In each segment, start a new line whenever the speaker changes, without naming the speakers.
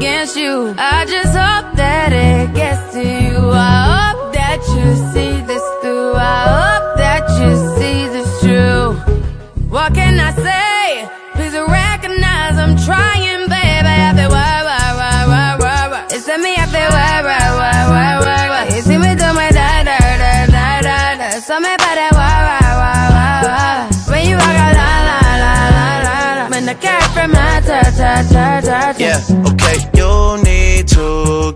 against you? I just hope that it gets to you. I hope that you see this through. I hope that you see this true. What can I say? Please recognize I'm trying, baby. I feel why, why, why, why, why, why. It's me, I feel why, why, why, why, why, why. You see me do my da, da, da, da, da, da. Something about that why, why, why, why, why. When you walk out, la, la, la, la, la. When the cat from my ta, ta, ta, ta, ta.
Yeah,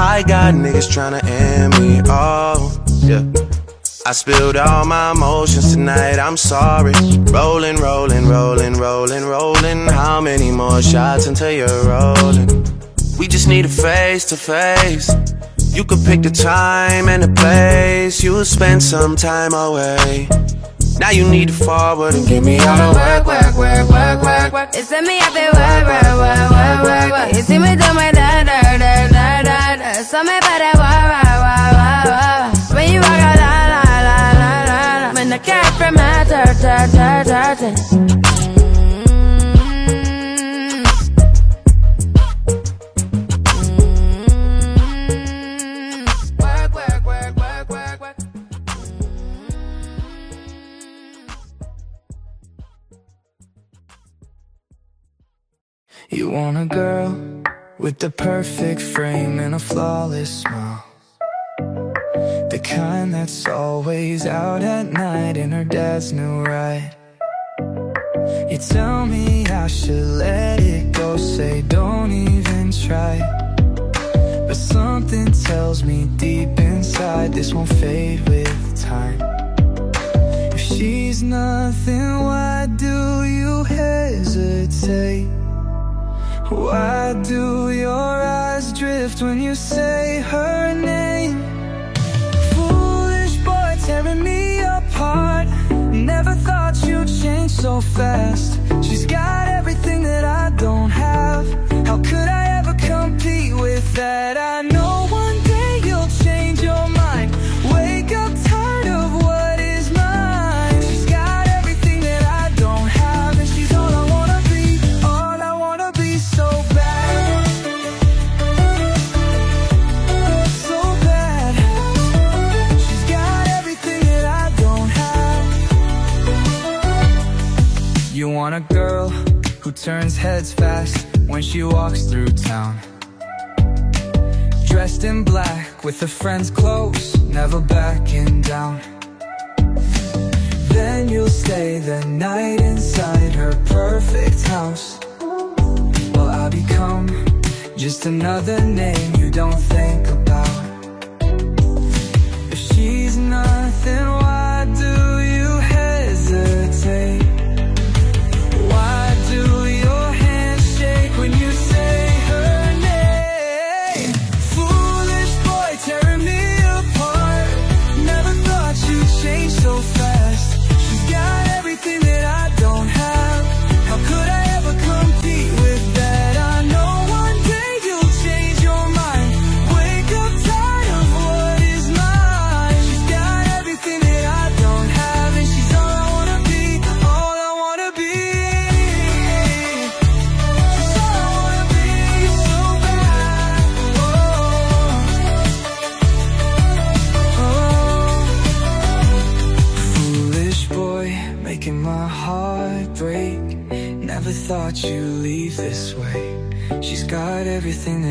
I got niggas tryna end me. off. yeah. I spilled all my emotions tonight, I'm sorry. Rolling, rolling, rolling, rolling, rolling. How many more shots until you're rolling? We just need a face to face. You could pick the time and the place. You'll spend some time away. Now you need to forward and give me all the work, work, work, work, work, work.
It's me, I there, work, work, work, work, work, work. Me do my da, da, Work, work, work, work, work, work.
You want a girl with the perfect frame and a flawless smile. The kind that's always out at night in her dad's new ride. You tell me I should let it go, say don't even try. But something tells me deep inside this won't fade with time. If she's nothing, why do you hesitate? Why do your eyes drift when you say her name? Tearing me apart. Never thought you'd change so fast. She's got everything that I don't have. How could I ever compete with that? I turns heads fast when she walks through town. Dressed in black with her friend's close, never backing down. Then you'll stay the night inside her perfect house. Well, I become just another name you don't think about. If she's nothing, why do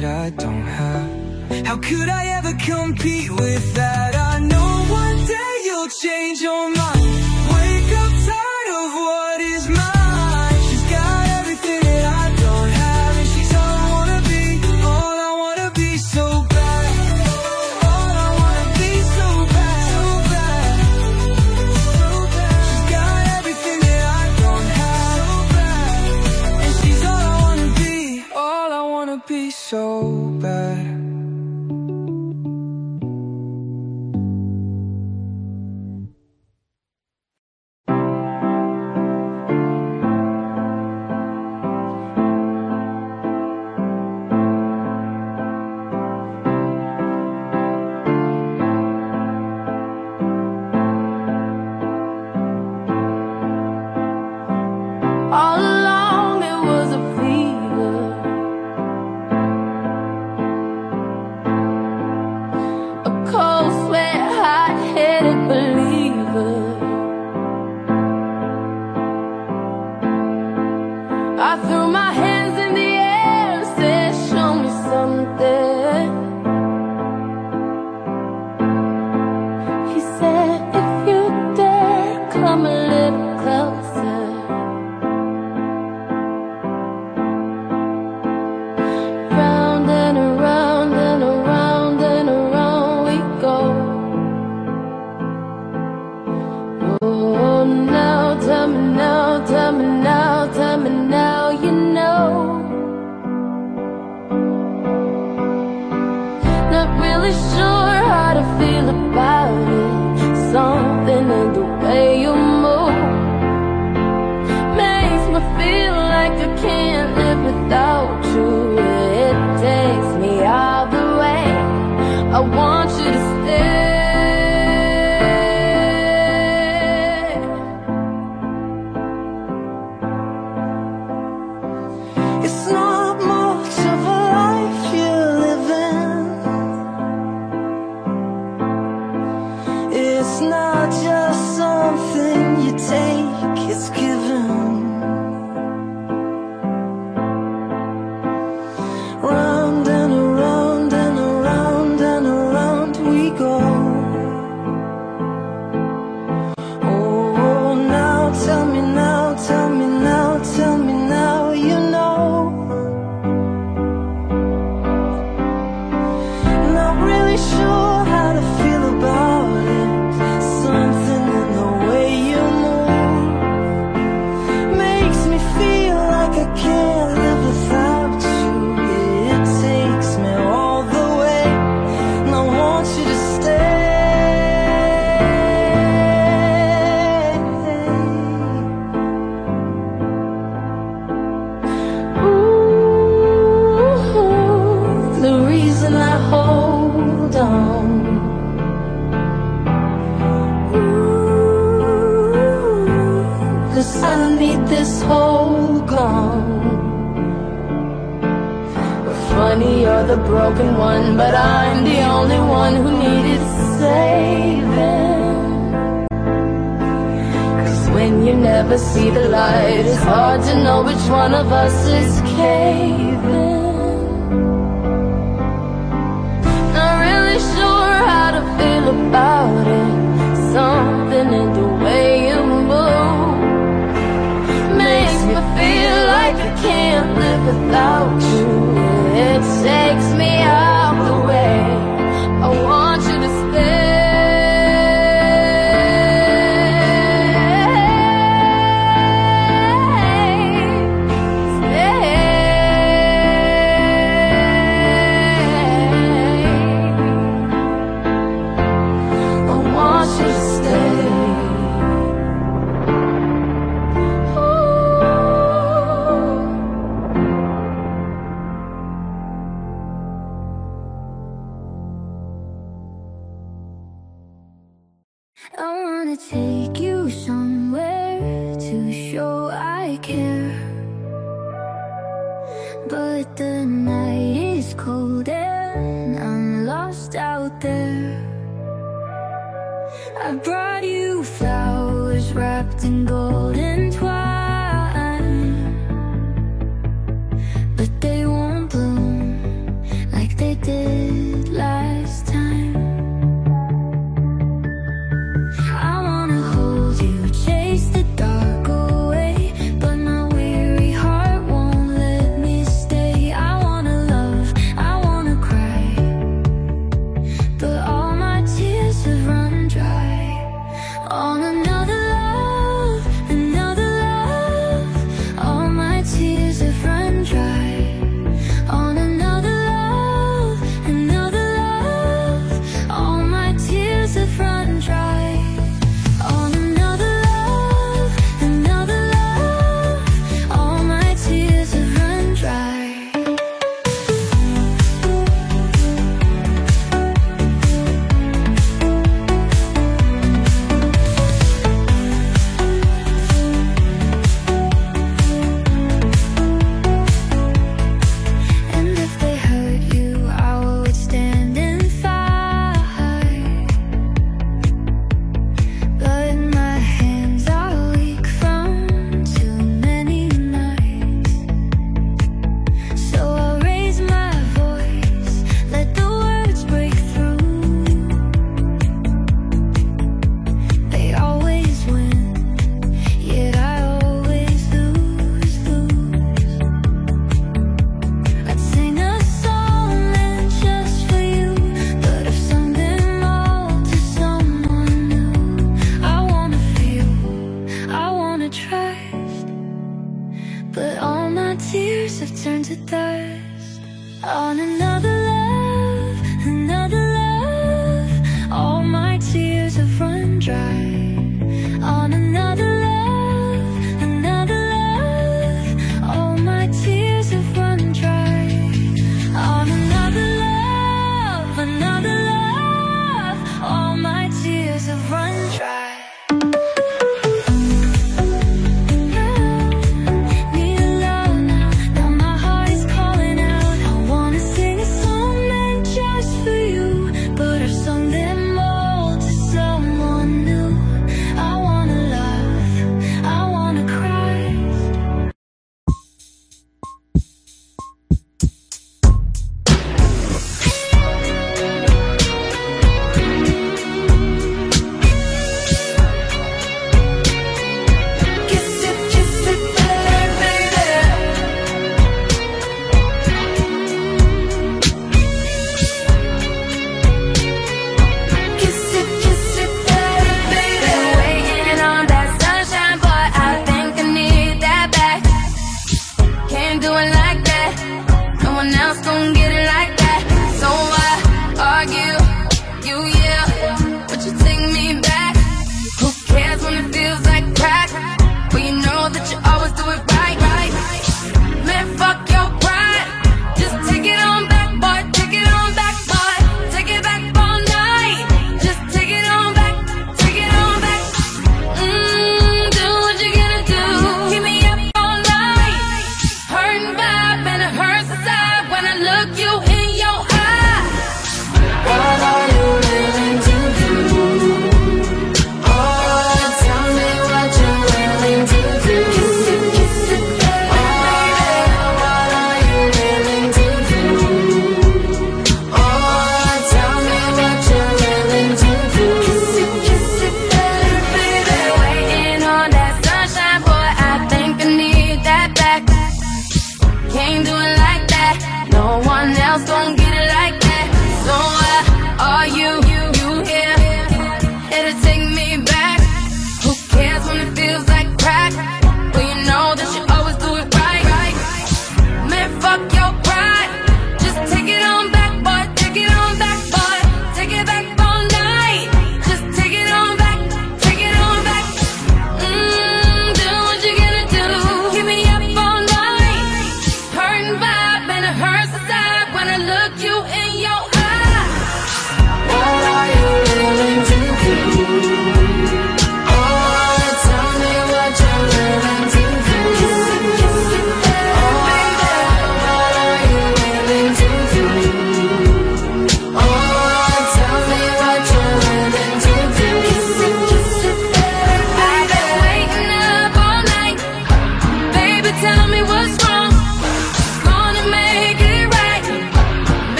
that I don't have. How could I ever compete with that? I know one day you'll change
your
mind.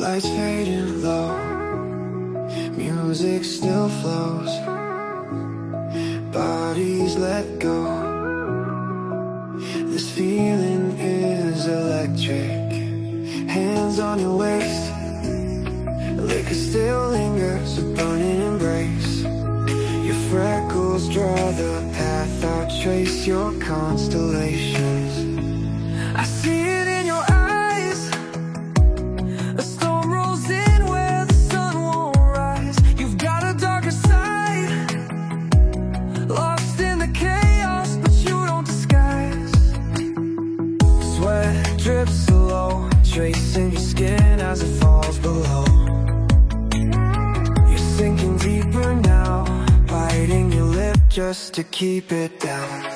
Lights fading low, music still flows, bodies let go. This feeling is electric. Hands on your waist, liquor still lingers, a burning embrace. Your freckles draw the path, I'll trace your constellations. Just to keep it down.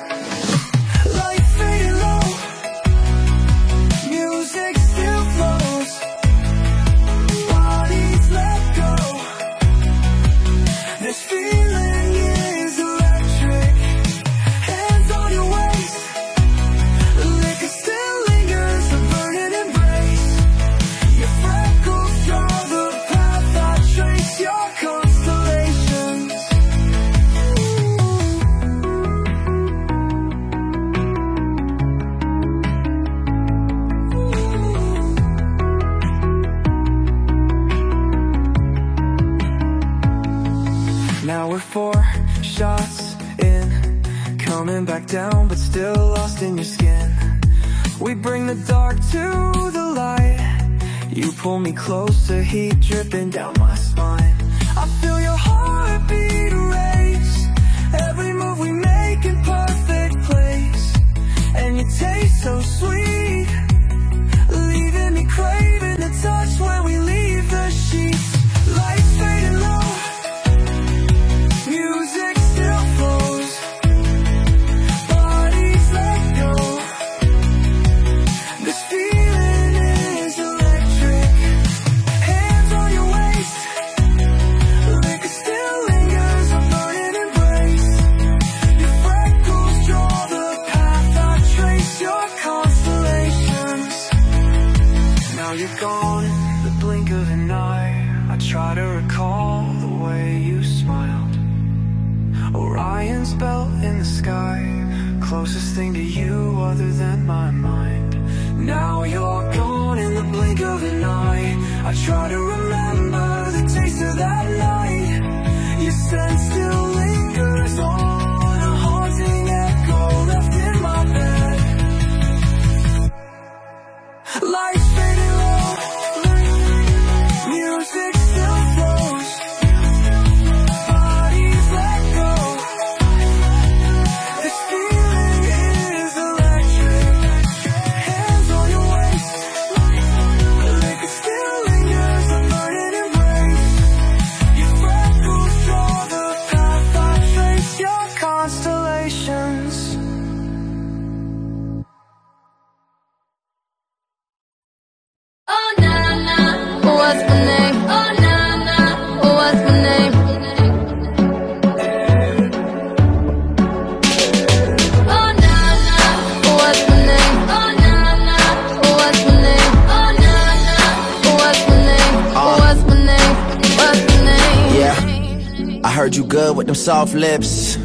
Soft lips.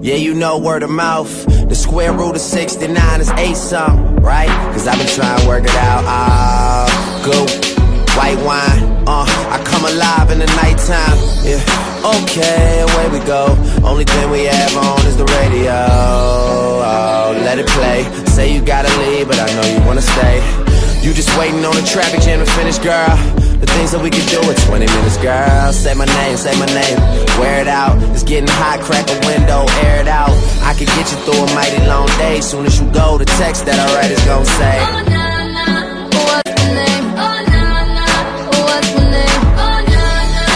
Yeah, you know word of mouth. The square root of 69 is 8 something, right? Cause I've been trying to work it out. Ah, go. White wine, uh, I come alive in the nighttime. Yeah, okay, away we go. Only thing we have on is the radio. Oh, let it play. Say you gotta leave, but I know you wanna stay. You just waiting on the traffic jam to finish, girl. The things that we could do in 20 minutes, girl. Say my name, say my name. Wear it out. It's getting hot, crack a window, air it out. I could get you through a mighty long day. Soon as you go, the text that I write is gonna say.
Oh na na, what's my name? Oh na na, what's my name? Oh na na,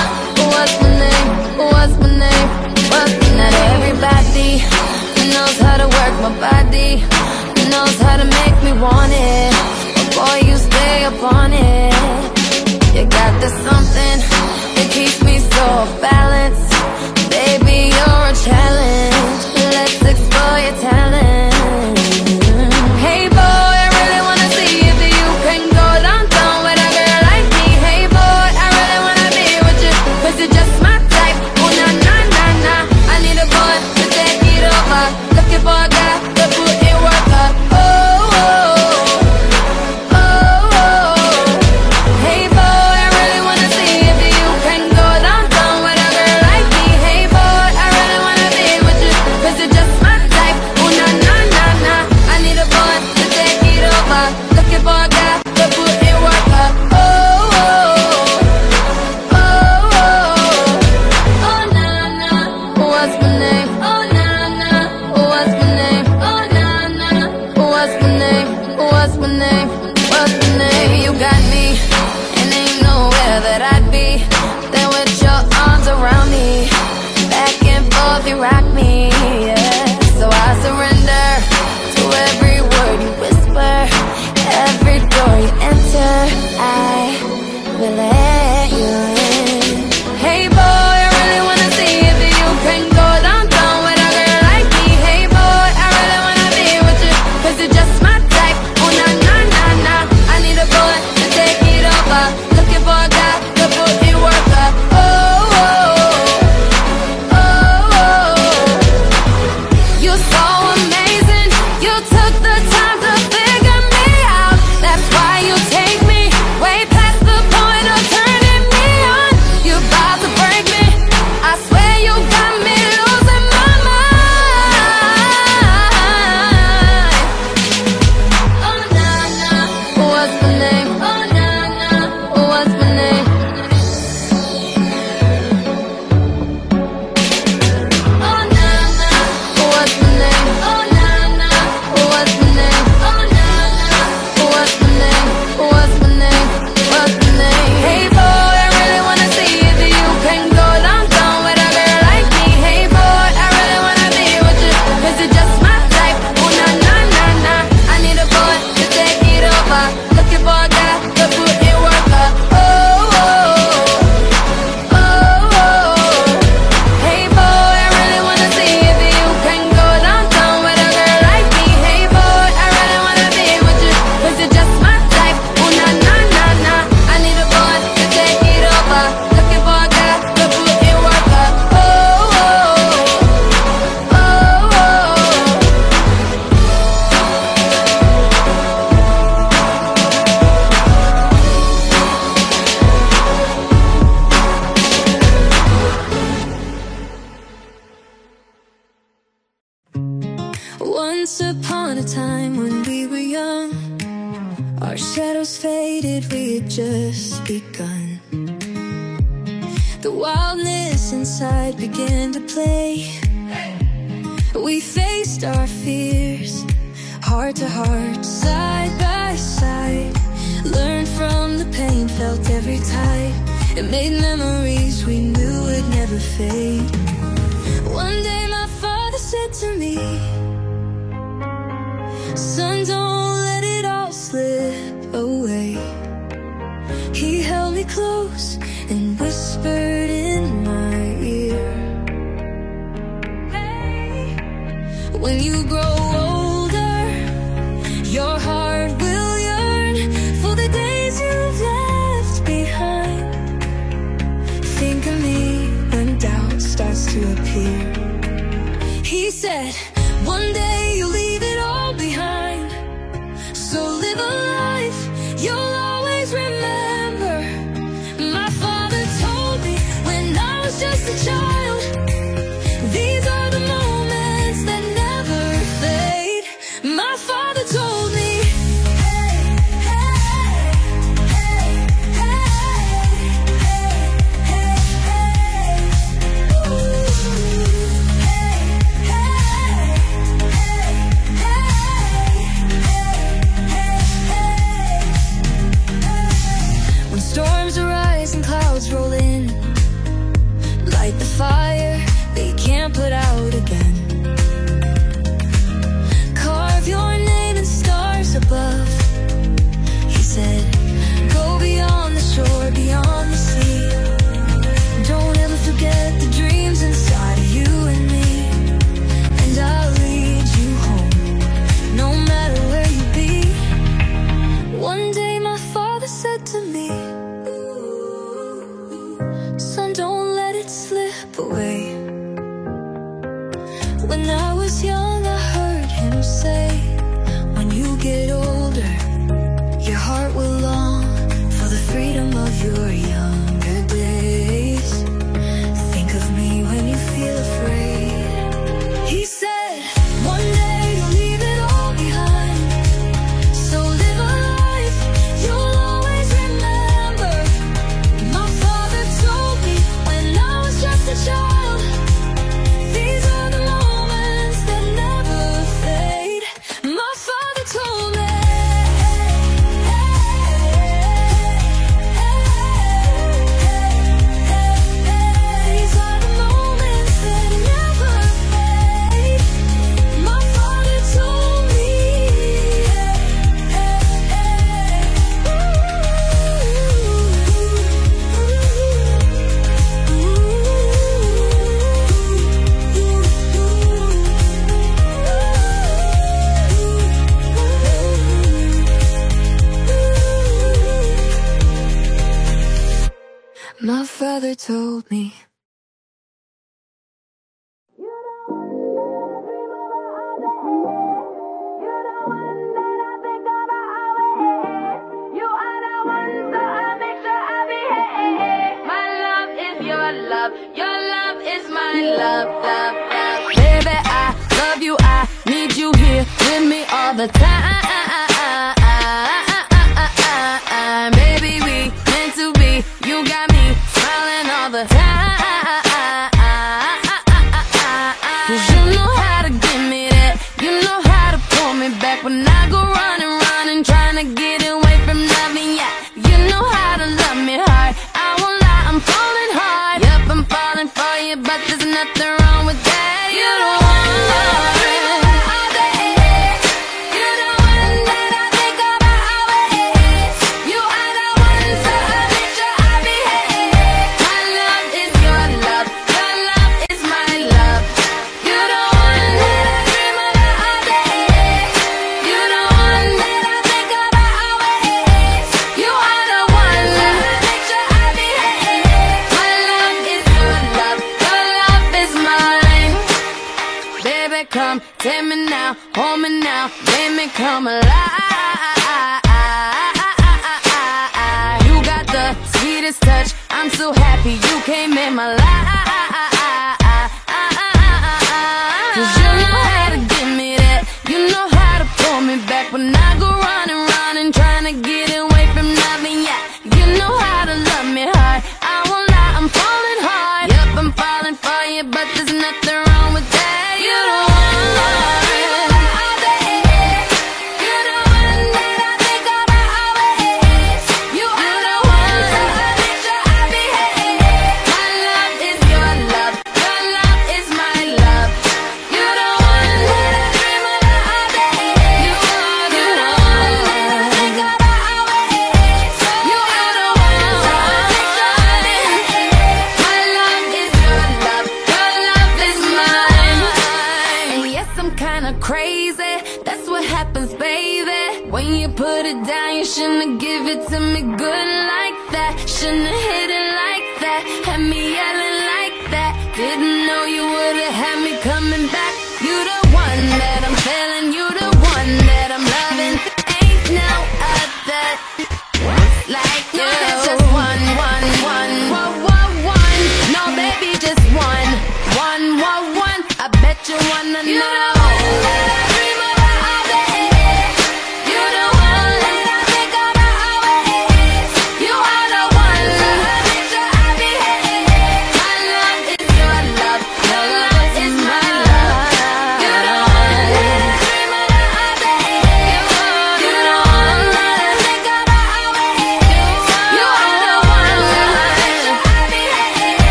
what's my name? What's my name? What's my name? Not everybody knows how to work my body, knows how to make me want it. It. You got the something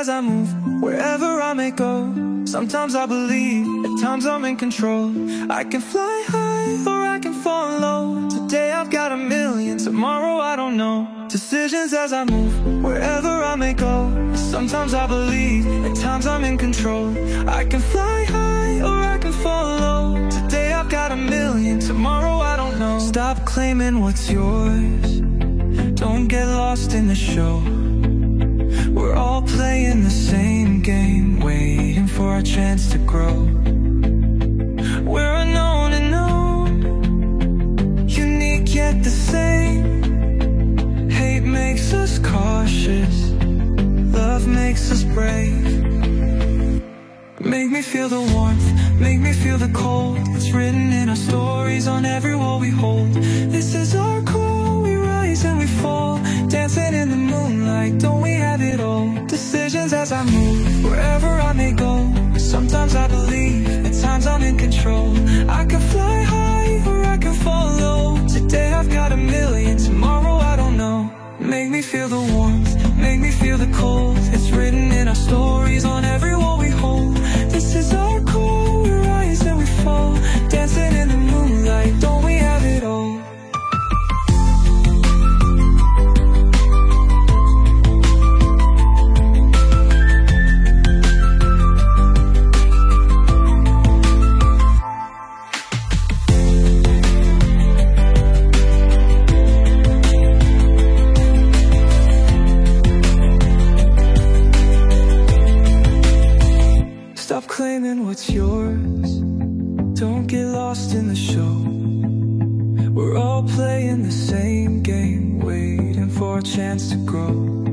as I move, wherever I may go. Sometimes I believe, at times I'm in control. I can fly high or I can fall low. Today I've got a million, tomorrow I don't know. Decisions as I move, wherever I may go. Sometimes I believe, at times I'm in control. I can fly high or I can fall low. Today I've got a million, tomorrow I don't know. Stop claiming what's yours. Don't get lost in the show. We're all playing the same game Waiting for a chance to grow. We're unknown and known Unique yet the same. Hate makes us cautious Love makes us brave. Make me feel the warmth, make me feel the cold. It's written in our stories on every wall we hold. This is our call, we rise and we fall. Dancing in the moonlight, don't we have it all? Decisions as I move, wherever I may go. Sometimes I believe, at times I'm in control. I can fly high, or I can fall low. Today I've got a million, tomorrow I don't know. Make me feel the warmth, make me feel the cold. It's written in our stories, on every wall we hold. This is our call, we rise and we fall. Dancing in the moonlight, don't what's yours. Don't get lost in the show. We're all playing the same game, waiting for a chance to grow.